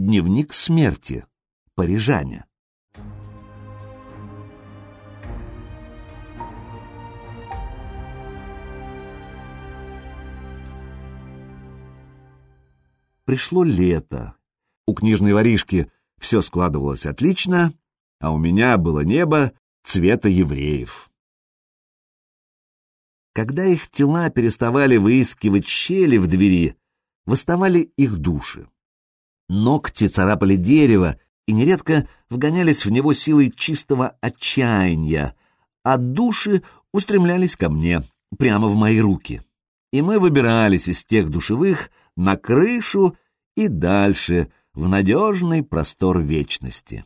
Дневник смерти. Парижане. Пришло лето. У книжной воришки все складывалось отлично, а у меня было небо цвета евреев. Когда их тела переставали выискивать щели в двери, восставали их души. Ногти царапали дерево и нередко вгонялись в него силой чистого отчаяния, а души устремлялись ко мне, прямо в мои руки. И мы выбирались из тех душевых на крышу и дальше, в надежный простор вечности.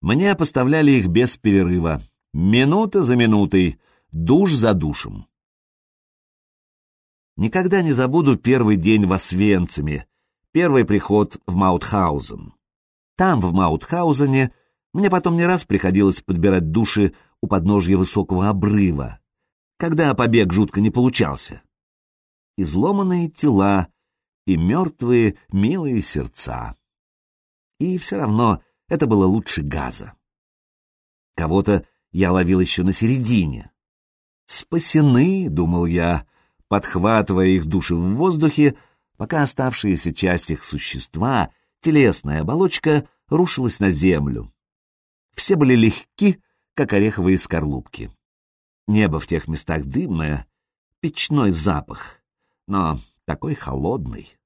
Мне поставляли их без перерыва, минута за минутой, душ за душем. Никогда не забуду первый день в Освенциме, первый приход в Маутхаузен. Там, в Маутхаузене, мне потом не раз приходилось подбирать души у подножья высокого обрыва, когда побег жутко не получался. Изломанные тела и мертвые милые сердца. И все равно это было лучше газа. Кого-то я ловил еще на середине. «Спасены», — думал я, подхватывая их души в воздухе, пока оставшаяся часть их существа, телесная оболочка, рушилась на землю. Все были легки, как ореховые скорлупки. Небо в тех местах дымное, печной запах, но такой холодный.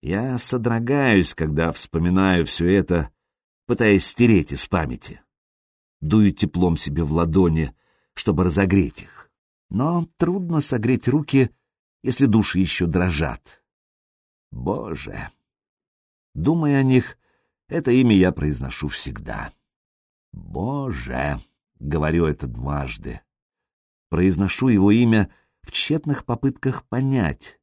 Я содрогаюсь, когда вспоминаю все это, пытаясь стереть из памяти. Дую теплом себе в ладони, чтобы разогреть их. Но трудно согреть руки, если души еще дрожат. Боже! Думая о них, это имя я произношу всегда. Боже! Говорю это дважды. Произношу его имя в тщетных попытках понять.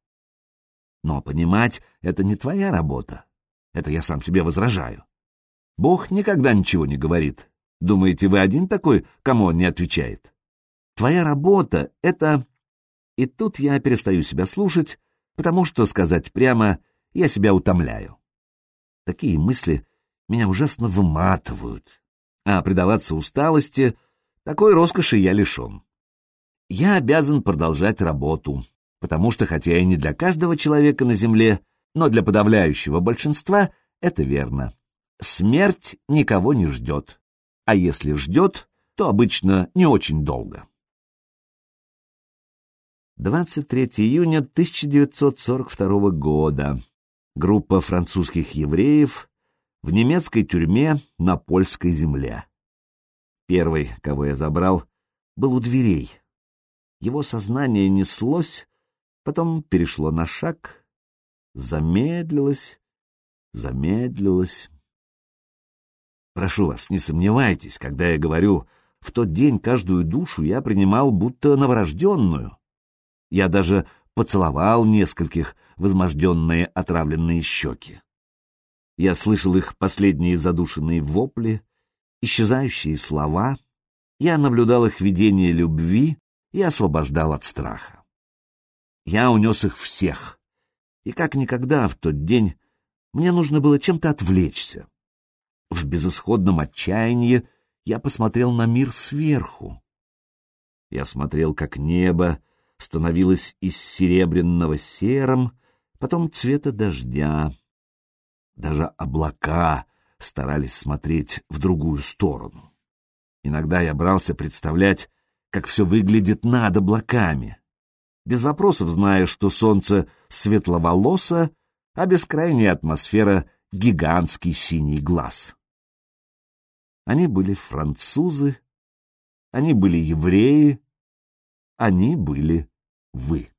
Но понимать — это не твоя работа. Это я сам себе возражаю. Бог никогда ничего не говорит. Думаете, вы один такой, кому он не отвечает? Твоя работа — это... И тут я перестаю себя слушать, потому что, сказать прямо, я себя утомляю. Такие мысли меня ужасно выматывают, а предаваться усталости — такой роскоши я лишен. Я обязан продолжать работу, потому что, хотя и не для каждого человека на Земле, но для подавляющего большинства это верно. Смерть никого не ждет, а если ждет, то обычно не очень долго. 23 июня 1942 года. Группа французских евреев в немецкой тюрьме на польской земле. Первый, кого я забрал, был у дверей. Его сознание неслось, потом перешло на шаг, замедлилось, замедлилось. Прошу вас, не сомневайтесь, когда я говорю, в тот день каждую душу я принимал будто новорожденную. Я даже поцеловал нескольких возможденные отравленные щеки. Я слышал их последние задушенные вопли, исчезающие слова, я наблюдал их видение любви и освобождал от страха. Я унес их всех, и как никогда в тот день мне нужно было чем-то отвлечься. В безысходном отчаянии я посмотрел на мир сверху. Я смотрел, как небо становилось из серебряного серым, потом цвета дождя. Даже облака старались смотреть в другую сторону. Иногда я брался представлять, как все выглядит над облаками, без вопросов зная, что солнце светловолосо, а бескрайняя атмосфера — гигантский синий глаз. Они были французы, они были евреи, они были вы.